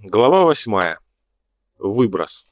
Глава восьмая. Выброс.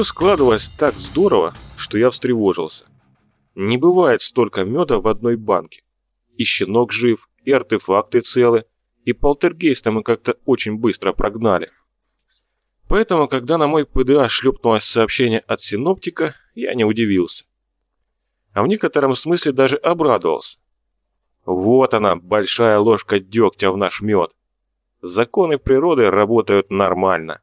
Все складывалось так здорово, что я встревожился. Не бывает столько меда в одной банке. И щенок жив, и артефакты целы, и полтергейста мы как-то очень быстро прогнали. Поэтому, когда на мой ПДА шлепнулось сообщение от синоптика, я не удивился. А в некотором смысле даже обрадовался. Вот она, большая ложка дегтя в наш мед. Законы природы работают нормально.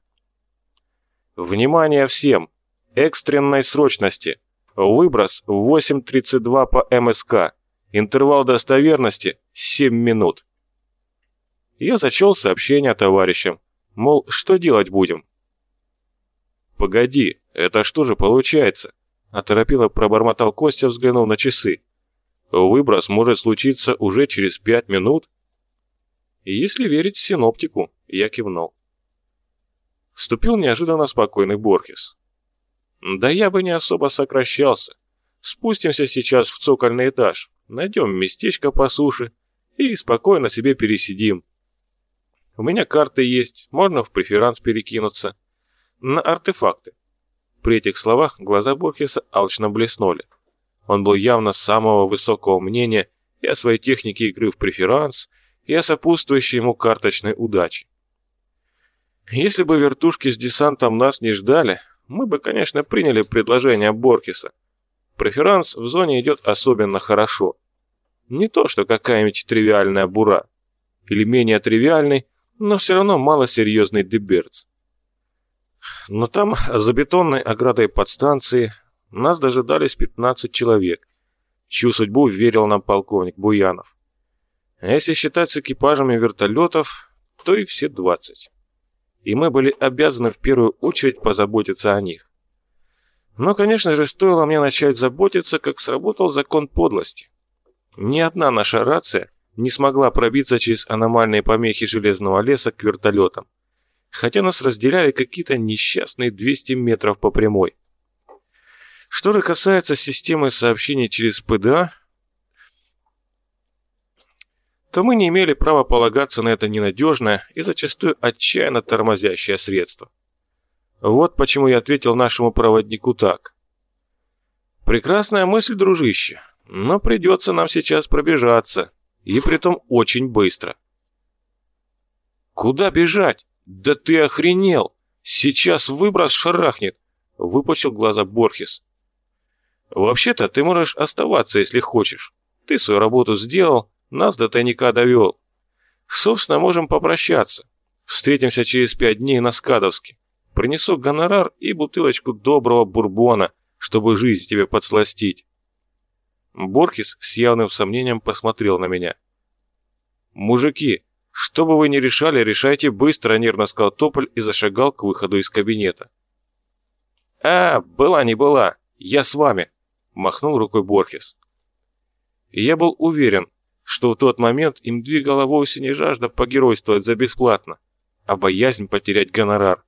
Внимание всем! Экстренной срочности. Выброс 8.32 по МСК. Интервал достоверности 7 минут. Я зачел сообщение товарищам. Мол, что делать будем? «Погоди, это что же получается?» Оторопело пробормотал Костя, взглянув на часы. «Выброс может случиться уже через пять минут?» «Если верить синоптику», я кивнул. Вступил неожиданно спокойный Борхес. «Да я бы не особо сокращался. Спустимся сейчас в цокольный этаж, найдем местечко по суше и спокойно себе пересидим. У меня карты есть, можно в преферанс перекинуться. На артефакты». При этих словах глаза Борхеса алчно блеснули. Он был явно самого высокого мнения и о своей технике игры в преферанс, и о сопутствующей ему карточной удаче. Если бы вертушки с десантом нас не ждали, мы бы, конечно, приняли предложение Боркиса. Преферанс в зоне идет особенно хорошо. Не то, что какая-нибудь тривиальная бура. Или менее тривиальный, но все равно малосерьезный деберц. Но там, за бетонной оградой подстанции, нас дожидались 15 человек, чью судьбу верил нам полковник Буянов. А если считать с экипажами вертолетов, то и все 20 и мы были обязаны в первую очередь позаботиться о них. Но, конечно же, стоило мне начать заботиться, как сработал закон подлости. Ни одна наша рация не смогла пробиться через аномальные помехи железного леса к вертолетам, хотя нас разделяли какие-то несчастные 200 метров по прямой. Что же касается системы сообщений через ПДА, что мы не имели права полагаться на это ненадежное и зачастую отчаянно тормозящее средство. Вот почему я ответил нашему проводнику так. «Прекрасная мысль, дружище, но придется нам сейчас пробежаться, и притом очень быстро». «Куда бежать? Да ты охренел! Сейчас выброс шарахнет!» — выпучил глаза Борхес. «Вообще-то ты можешь оставаться, если хочешь. Ты свою работу сделал, нас до тайника довел. Собственно, можем попрощаться. Встретимся через пять дней на Скадовске. Принесу гонорар и бутылочку доброго бурбона, чтобы жизнь тебе подсластить». Борхес с явным сомнением посмотрел на меня. «Мужики, что бы вы ни решали, решайте быстро», — нервно сказал Тополь и зашагал к выходу из кабинета. «А, была не была, я с вами», — махнул рукой Борхес. Я был уверен, что в тот момент им двигала вовсе не жажда погеройствовать за бесплатно, а боязнь потерять гонорар.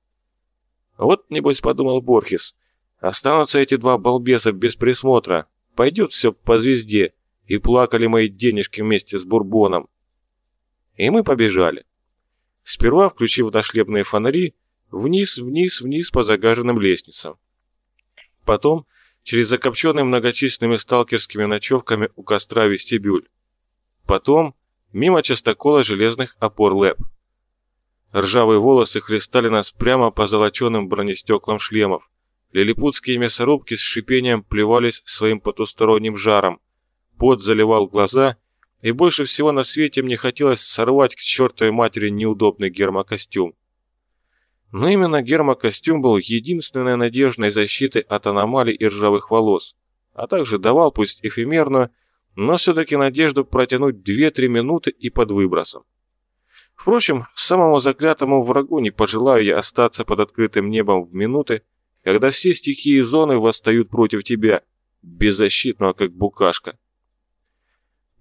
Вот, небось, подумал Борхес, останутся эти два балбеса без присмотра, пойдет все по звезде, и плакали мои денежки вместе с бурбоном. И мы побежали. Сперва, включив дошлепные фонари, вниз, вниз, вниз по загаженным лестницам. Потом через закопченный многочисленными сталкерскими ночевками у костра вестибюль. Потом мимо частокола железных опор ЛЭП. Ржавые волосы хлестали нас прямо по золоченым бронестеклам шлемов. Лилипутские мясорубки с шипением плевались своим потусторонним жаром. Пот заливал глаза, и больше всего на свете мне хотелось сорвать к чертовой матери неудобный гермокостюм. Но именно гермокостюм был единственной надежной защитой от аномалий и ржавых волос, а также давал, пусть эфемерную, но все-таки надежду протянуть 2-3 минуты и под выбросом. Впрочем, самому заклятому врагу не пожелаю я остаться под открытым небом в минуты, когда все стихии зоны восстают против тебя, беззащитного как букашка.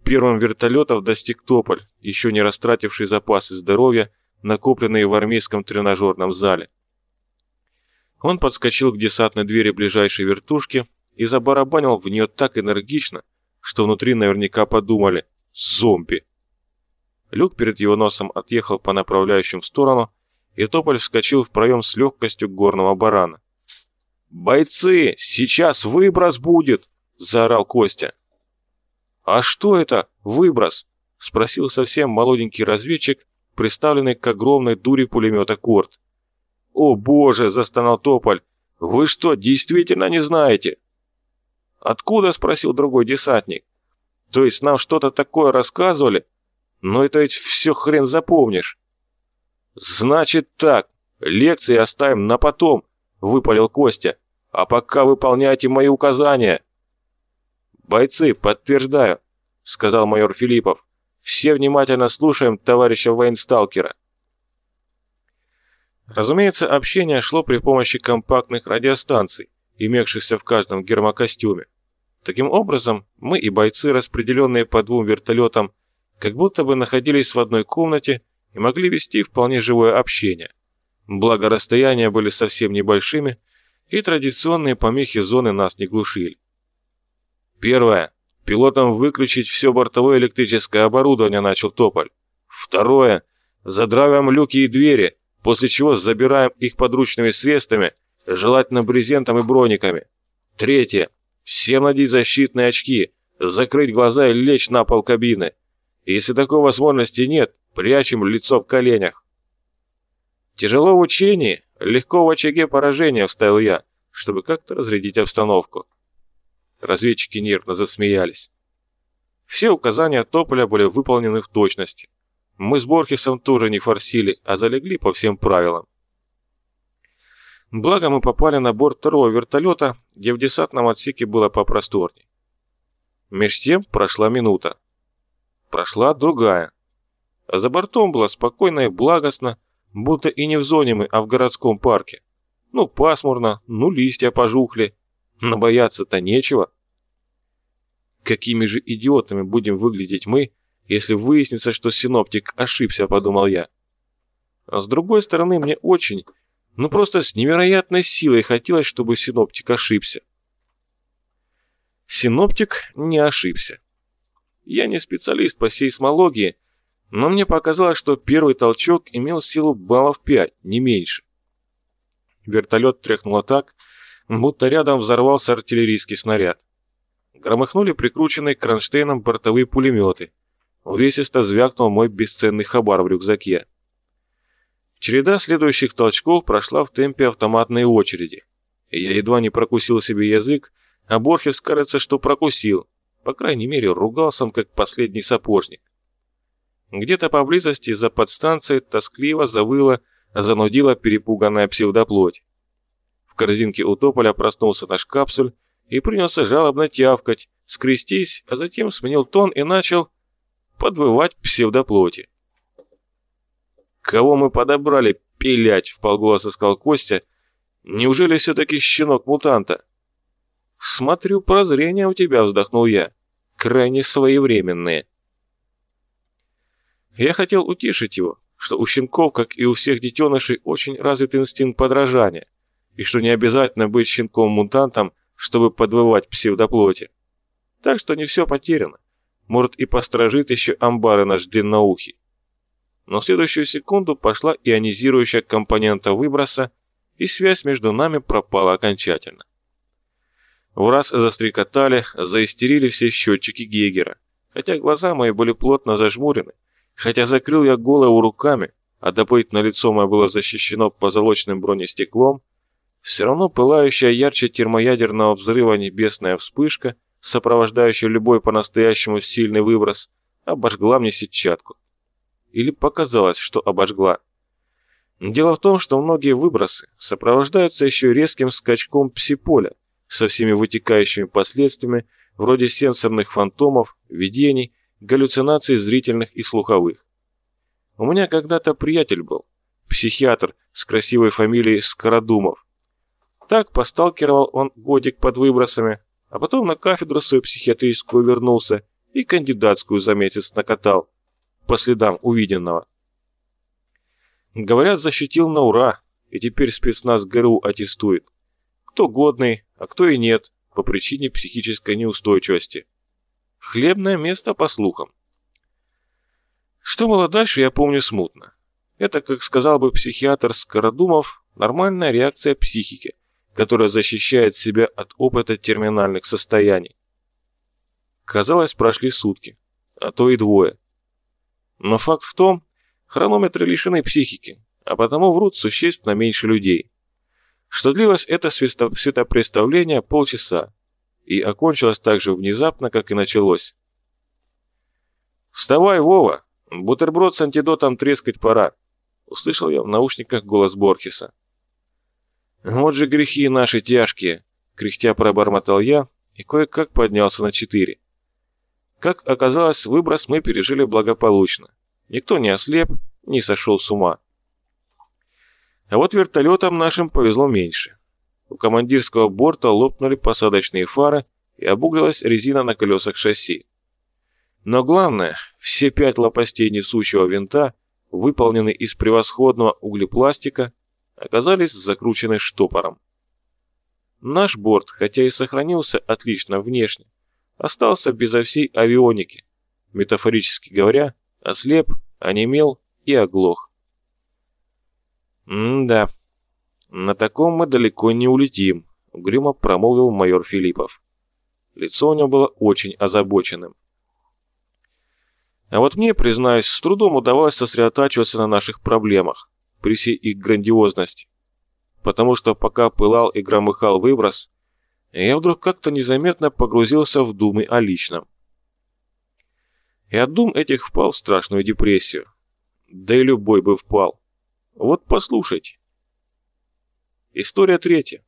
Первым вертолетов достиг Тополь, еще не растративший запасы здоровья, накопленные в армейском тренажерном зале. Он подскочил к десантной двери ближайшей вертушки и забарабанил в нее так энергично, что внутри наверняка подумали «Зомби!». Люк перед его носом отъехал по направляющим в сторону, и Тополь вскочил в проем с легкостью горного барана. «Бойцы, сейчас выброс будет!» – заорал Костя. «А что это, выброс?» – спросил совсем молоденький разведчик, приставленный к огромной дуре пулемета «Корт». «О боже!» – застонал Тополь. «Вы что, действительно не знаете?» «Откуда?» – спросил другой десантник. «То есть нам что-то такое рассказывали? Но это ведь все хрен запомнишь». «Значит так, лекции оставим на потом», – выпалил Костя. «А пока выполняйте мои указания». «Бойцы, подтверждаю», — сказал майор Филиппов. «Все внимательно слушаем товарища военсталкера». Разумеется, общение шло при помощи компактных радиостанций, имевшихся в каждом гермокостюме. Таким образом, мы и бойцы, распределенные по двум вертолетам, как будто бы находились в одной комнате и могли вести вполне живое общение. Благо расстояния были совсем небольшими, и традиционные помехи зоны нас не глушили. Первое. Пилотам выключить все бортовое электрическое оборудование, начал Тополь. Второе. Задравим люки и двери, после чего забираем их подручными средствами, желательно брезентом и брониками. Третье. Всем надеть защитные очки, закрыть глаза и лечь на пол кабины. Если такой возможности нет, прячем лицо в коленях. Тяжело в учении, легко в очаге поражения, вставил я, чтобы как-то разрядить обстановку. Разведчики нервно засмеялись. Все указания Тополя были выполнены в точности. Мы с Борхесом тоже не форсили, а залегли по всем правилам. Благо мы попали на борт второго вертолета, где в десантном отсеке было попросторней. Меж тем прошла минута. Прошла другая. А за бортом было спокойно и благостно, будто и не в зоне мы, а в городском парке. Ну, пасмурно, ну, листья пожухли, но бояться-то нечего. Какими же идиотами будем выглядеть мы, если выяснится, что синоптик ошибся, подумал я. А с другой стороны, мне очень, ну просто с невероятной силой хотелось, чтобы синоптик ошибся. Синоптик не ошибся. Я не специалист по сейсмологии, Но мне показалось, что первый толчок имел силу баллов 5, не меньше. Вертолет тряхнуло так, будто рядом взорвался артиллерийский снаряд. Громыхнули прикрученные кронштейном бортовые пулеметы. Увесисто звякнул мой бесценный хабар в рюкзаке. Череда следующих толчков прошла в темпе автоматной очереди. Я едва не прокусил себе язык, а Борхес, кажется, что прокусил. По крайней мере, ругался как последний сапожник. Где-то поблизости за подстанцией тоскливо завыла, занудила перепуганная псевдоплоть. В корзинке у тополя проснулся наш капсуль и принялся жалобно тявкать, скрестись, а затем сменил тон и начал подвывать псевдоплоти. «Кого мы подобрали, пилять?» — вполголоса сказал Костя. «Неужели все-таки щенок мутанта?» «Смотрю, прозрение у тебя», — вздохнул я. «Крайне своевременные». Я хотел утешить его, что у щенков, как и у всех детенышей, очень развит инстинкт подражания, и что не обязательно быть щенком-мутантом, чтобы подвывать псевдоплоти. Так что не все потеряно. Может и постражит еще амбары наш длинноухий но в следующую секунду пошла ионизирующая компонента выброса, и связь между нами пропала окончательно. В раз застрекотали, заистерили все счетчики Гегера, хотя глаза мои были плотно зажмурены, хотя закрыл я голову руками, а дополнительно лицо мое было защищено позолоченным бронестеклом, все равно пылающая ярче термоядерного взрыва небесная вспышка, сопровождающая любой по-настоящему сильный выброс, обожгла мне сетчатку. Или показалось, что обожгла. Дело в том, что многие выбросы сопровождаются еще резким скачком псиполя со всеми вытекающими последствиями вроде сенсорных фантомов, видений, галлюцинаций зрительных и слуховых. У меня когда-то приятель был, психиатр с красивой фамилией Скородумов. Так посталкивал он годик под выбросами, а потом на кафедру свою психиатрическую вернулся и кандидатскую за месяц накатал по следам увиденного. Говорят, защитил на ура, и теперь спецназ ГРУ аттестует. Кто годный, а кто и нет, по причине психической неустойчивости. Хлебное место, по слухам. Что было дальше, я помню смутно. Это, как сказал бы психиатр Скородумов, нормальная реакция психики, которая защищает себя от опыта терминальных состояний. Казалось, прошли сутки, а то и двое. Но факт в том, хронометры лишены психики, а потому врут существенно меньше людей. Что длилось это светопредставление полчаса и окончилось так же внезапно, как и началось. «Вставай, Вова! Бутерброд с антидотом трескать пора!» Услышал я в наушниках голос Борхеса. «Вот же грехи наши тяжкие!» Кряхтя пробормотал я и кое-как поднялся на четыре. Как оказалось, выброс мы пережили благополучно. Никто не ослеп, не сошел с ума. А вот вертолетам нашим повезло меньше. У командирского борта лопнули посадочные фары и обуглилась резина на колесах шасси. Но главное, все пять лопастей несущего винта, выполненные из превосходного углепластика, оказались закручены штопором. Наш борт, хотя и сохранился отлично внешне, остался безо всей авионики, метафорически говоря, ослеп, онемел и оглох. «М-да, на таком мы далеко не улетим», — угрюмо промолвил майор Филиппов. Лицо у него было очень озабоченным. А вот мне, признаюсь, с трудом удавалось сосредотачиваться на наших проблемах, при всей их грандиозности. Потому что пока пылал и громыхал выброс, я вдруг как-то незаметно погрузился в думы о личном. И от дум этих впал в страшную депрессию. Да и любой бы впал. Вот послушайте. История третья.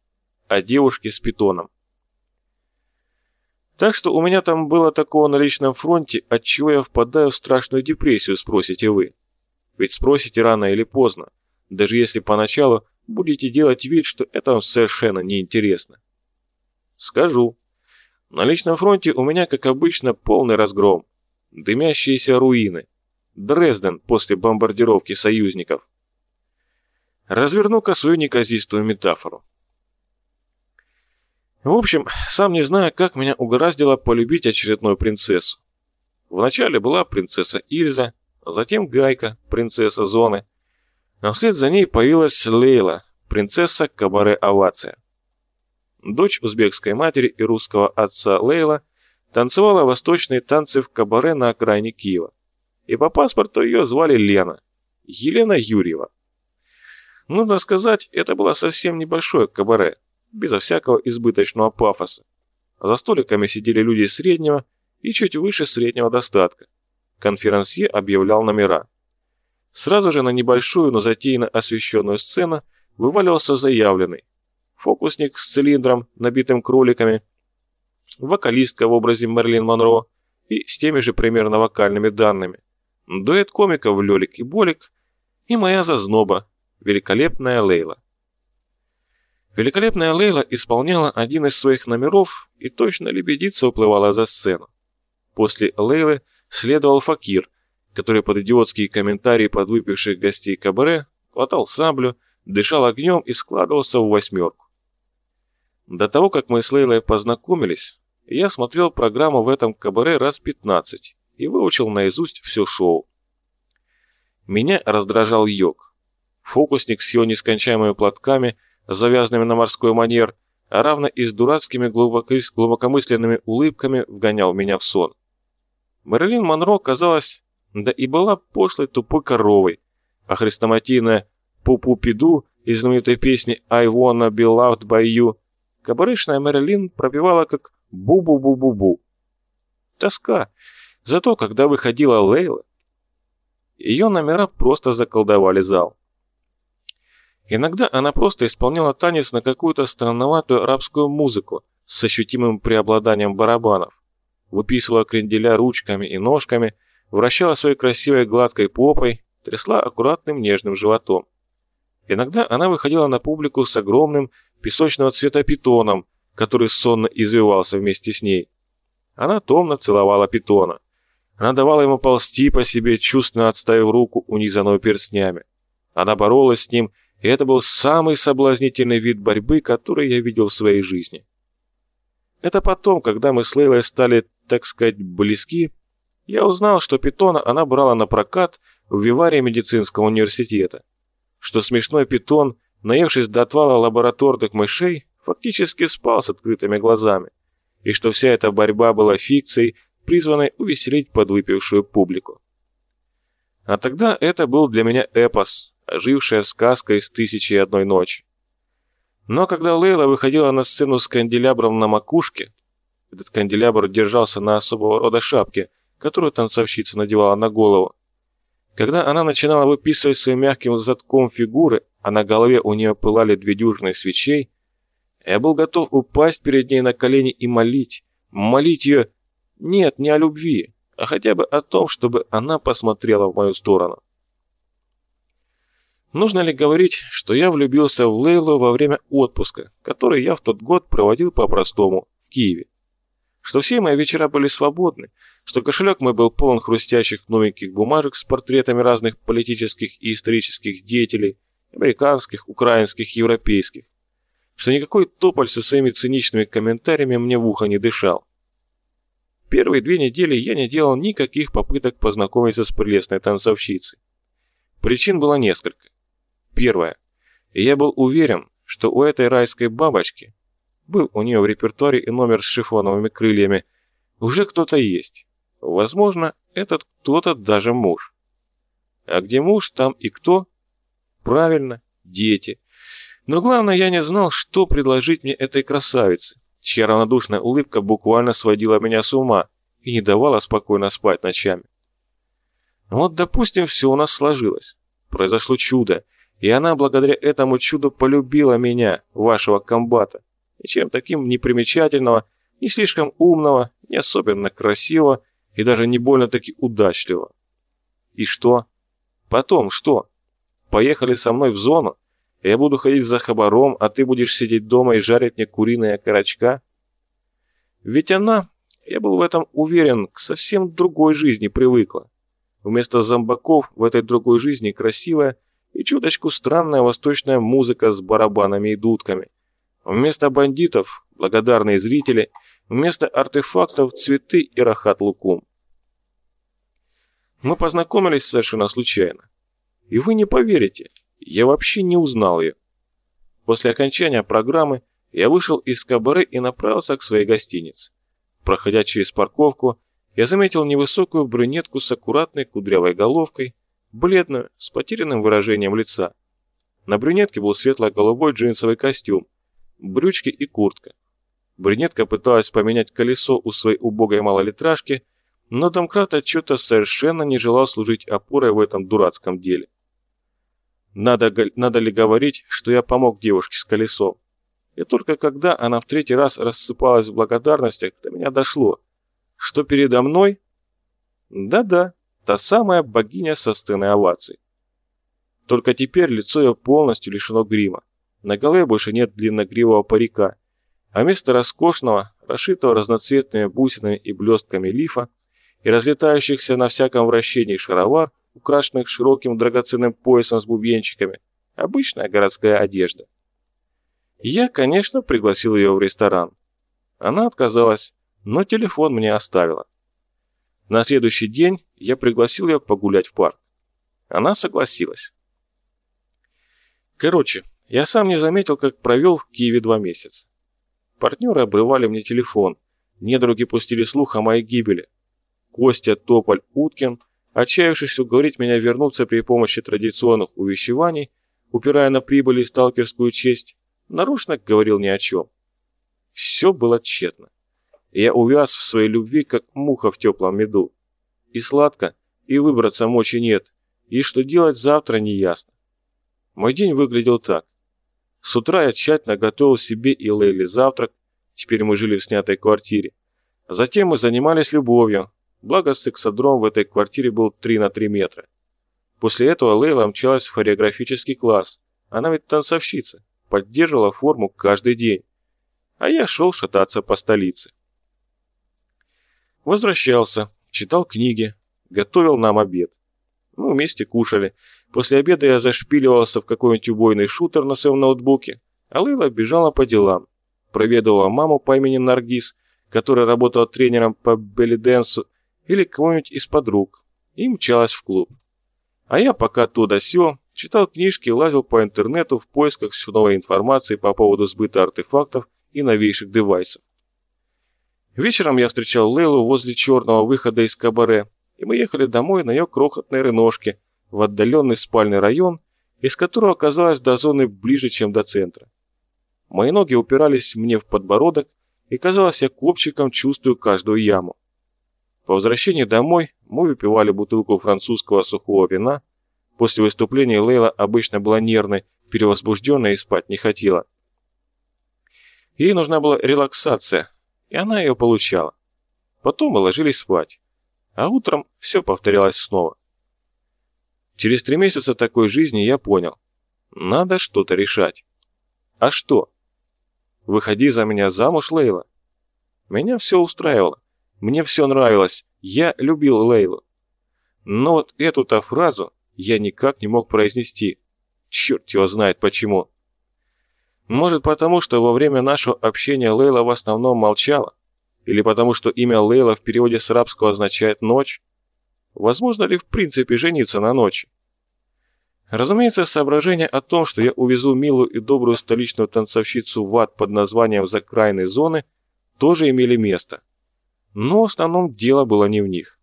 О девушке с питоном. Так что у меня там было такого на личном фронте, от чего я впадаю в страшную депрессию, спросите вы. Ведь спросите рано или поздно, даже если поначалу будете делать вид, что это вам совершенно неинтересно. Скажу. На личном фронте у меня, как обычно, полный разгром. Дымящиеся руины. Дрезден после бомбардировки союзников. Разверну-ка свою неказистую метафору. В общем, сам не знаю, как меня угораздило полюбить очередную принцессу. Вначале была принцесса Ильза, затем Гайка, принцесса зоны, а вслед за ней появилась Лейла, принцесса кабаре Овация. Дочь узбекской матери и русского отца Лейла танцевала восточные танцы в кабаре на окраине Киева. И по паспорту ее звали Лена, Елена Юрьева. Нужно сказать, это было совсем небольшое кабаре, безо всякого избыточного пафоса. За столиками сидели люди среднего и чуть выше среднего достатка. Конферансье объявлял номера. Сразу же на небольшую, но затейно освещенную сцену вываливался заявленный. Фокусник с цилиндром, набитым кроликами, вокалистка в образе Мерлин Монро и с теми же примерно вокальными данными, дуэт комиков Лёлик и Болик и моя зазноба, великолепная Лейла. Великолепная Лейла исполняла один из своих номеров и точно лебедица уплывала за сцену. После Лейлы следовал Факир, который под идиотские комментарии подвыпивших гостей кабаре хватал саблю, дышал огнем и складывался в восьмерку. До того, как мы с Лейлой познакомились, я смотрел программу в этом кабаре раз 15 и выучил наизусть все шоу. Меня раздражал йог. Фокусник с его нескончаемыми платками, завязанными на морской манер, а равно и с дурацкими глубокомысленными улыбками вгонял меня в сон. Мэрилин Монро, казалось, да и была пошлой тупой коровой, а хрестоматийная «Пу-пу-пиду» из знаменитой песни «I wanna be loved by you» кабарышная Мэрилин пропевала как Бу-бу-бу-бу-бу. Тоска. Зато, когда выходила Лейла, ее номера просто заколдовали зал. Иногда она просто исполняла танец на какую-то странноватую арабскую музыку с ощутимым преобладанием барабанов, выписывала кренделя ручками и ножками, вращала своей красивой гладкой попой, трясла аккуратным нежным животом. Иногда она выходила на публику с огромным песочного цвета питоном, который сонно извивался вместе с ней. Она томно целовала питона. Она давала ему ползти по себе, чувственно отставив руку, унизанную перстнями. Она боролась с ним, и это был самый соблазнительный вид борьбы, который я видел в своей жизни. Это потом, когда мы с Лейлой стали, так сказать, близки, я узнал, что питона она брала на прокат в Виваре медицинского университета, что смешной питон, наевшись до отвала лабораторных мышей, фактически спал с открытыми глазами, и что вся эта борьба была фикцией, призванной увеселить подвыпившую публику. А тогда это был для меня эпос, ожившая сказка из «Тысячи и одной ночи». Но когда Лейла выходила на сцену с канделябром на макушке, этот канделябр держался на особого рода шапке, которую танцовщица надевала на голову, когда она начинала выписывать своим мягким задком фигуры, а на голове у нее пылали две дюжины свечей, я был готов упасть перед ней на колени и молить, молить ее, нет, не о любви, а хотя бы о том, чтобы она посмотрела в мою сторону. Нужно ли говорить, что я влюбился в Лейлу во время отпуска, который я в тот год проводил по-простому, в Киеве? Что все мои вечера были свободны, что кошелек мой был полон хрустящих новеньких бумажек с портретами разных политических и исторических деятелей, американских, украинских, европейских, что никакой тополь со своими циничными комментариями мне в ухо не дышал. Первые две недели я не делал никаких попыток познакомиться с прелестной танцовщицей. Причин было несколько. Первое. Я был уверен, что у этой райской бабочки, был у нее в репертуаре и номер с шифоновыми крыльями, уже кто-то есть. Возможно, этот кто-то даже муж. А где муж, там и кто? Правильно, дети. Но главное, я не знал, что предложить мне этой красавице, чья равнодушная улыбка буквально сводила меня с ума и не давала спокойно спать ночами. Вот, допустим, все у нас сложилось. Произошло чудо, и она благодаря этому чуду полюбила меня, вашего комбата. Ничем таким непримечательного, не слишком умного, не особенно красивого и даже не больно-таки удачливого. И что? Потом что? Поехали со мной в зону? Я буду ходить за хабаром, а ты будешь сидеть дома и жарить мне куриные окорочка? Ведь она, я был в этом уверен, к совсем другой жизни привыкла. Вместо зомбаков в этой другой жизни красивая и чуточку странная восточная музыка с барабанами и дудками. Вместо бандитов – благодарные зрители, вместо артефактов – цветы и рахат-лукум. Мы познакомились совершенно случайно. И вы не поверите, я вообще не узнал ее. После окончания программы я вышел из кабары и направился к своей гостинице. Проходя через парковку, я заметил невысокую брюнетку с аккуратной кудрявой головкой, бледную, с потерянным выражением лица. На брюнетке был светло-голубой джинсовый костюм, брючки и куртка. Брюнетка пыталась поменять колесо у своей убогой малолитражки, но домкрат отчета совершенно не желал служить опорой в этом дурацком деле. Надо, надо ли говорить, что я помог девушке с колесом? И только когда она в третий раз рассыпалась в благодарностях, до меня дошло, что передо мной... Да-да, та самая богиня со сцены оваций. Только теперь лицо ее полностью лишено грима. На голове больше нет длинногривого парика, а вместо роскошного, расшитого разноцветными бусинами и блестками лифа и разлетающихся на всяком вращении шаровар, украшенных широким драгоценным поясом с бубенчиками, обычная городская одежда. Я, конечно, пригласил ее в ресторан. Она отказалась, но телефон мне оставила. На следующий день я пригласил ее погулять в парк. Она согласилась. Короче, я сам не заметил, как провел в Киеве два месяца. Партнеры обрывали мне телефон, недруги пустили слух о моей гибели. Костя, Тополь, Уткин, отчаявшись уговорить меня вернуться при помощи традиционных увещеваний, упирая на прибыль и сталкерскую честь, нарочно говорил ни о чем. Все было тщетно. Я увяз в своей любви, как муха в теплом меду. И сладко, и выбраться мочи нет, и что делать завтра не ясно. Мой день выглядел так. С утра я тщательно готовил себе и Лейле завтрак, теперь мы жили в снятой квартире. Затем мы занимались любовью, благо сексодром в этой квартире был 3 на 3 метра. После этого Лейла мчалась в хореографический класс, она ведь танцовщица поддерживала форму каждый день, а я шел шататься по столице. Возвращался, читал книги, готовил нам обед. Мы вместе кушали. После обеда я зашпиливался в какой-нибудь убойный шутер на своем ноутбуке, а Лейла бежала по делам. Проведывала маму по имени Наргиз, которая работала тренером по беллиденсу, или кого-нибудь из подруг, и мчалась в клуб. А я пока то да сё, Читал книжки, лазил по интернету в поисках все новой информации по поводу сбыта артефактов и новейших девайсов. Вечером я встречал Лейлу возле черного выхода из кабаре, и мы ехали домой на ее крохотной реношке в отдаленный спальный район, из которого оказалось до зоны ближе, чем до центра. Мои ноги упирались мне в подбородок, и казалось, я копчиком чувствую каждую яму. По возвращении домой мы выпивали бутылку французского сухого вина, После выступления Лейла обычно была нервной, перевозбужденной и спать не хотела. Ей нужна была релаксация, и она ее получала. Потом мы ложились спать, а утром все повторялось снова. Через три месяца такой жизни я понял, надо что-то решать. А что? Выходи за меня замуж, Лейла. Меня все устраивало, мне все нравилось, я любил Лейлу. Но вот эту-то фразу я никак не мог произнести. Черт его знает почему. Может потому, что во время нашего общения Лейла в основном молчала? Или потому, что имя Лейла в переводе с арабского означает «ночь»? Возможно ли в принципе жениться на ночи? Разумеется, соображение о том, что я увезу милую и добрую столичную танцовщицу в ад под названием «Закрайной зоны», тоже имели место. Но в основном дело было не в них.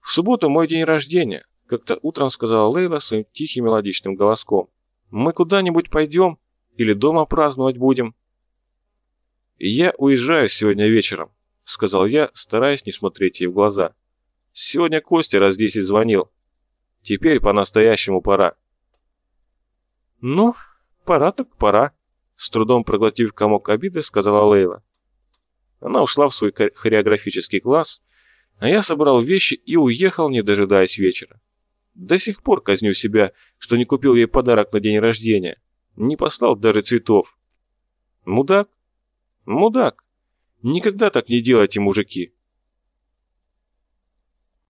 В субботу мой день рождения, как-то утром сказала Лейла своим тихим мелодичным голоском. «Мы куда-нибудь пойдем? Или дома праздновать будем?» «Я уезжаю сегодня вечером», — сказал я, стараясь не смотреть ей в глаза. «Сегодня Костя раз десять звонил. Теперь по-настоящему пора». «Ну, пора так пора», — с трудом проглотив комок обиды, сказала Лейла. Она ушла в свой хореографический класс, а я собрал вещи и уехал, не дожидаясь вечера. До сих пор казню себя, что не купил ей подарок на день рождения. Не послал даже цветов. Мудак? Мудак. Никогда так не делайте, мужики.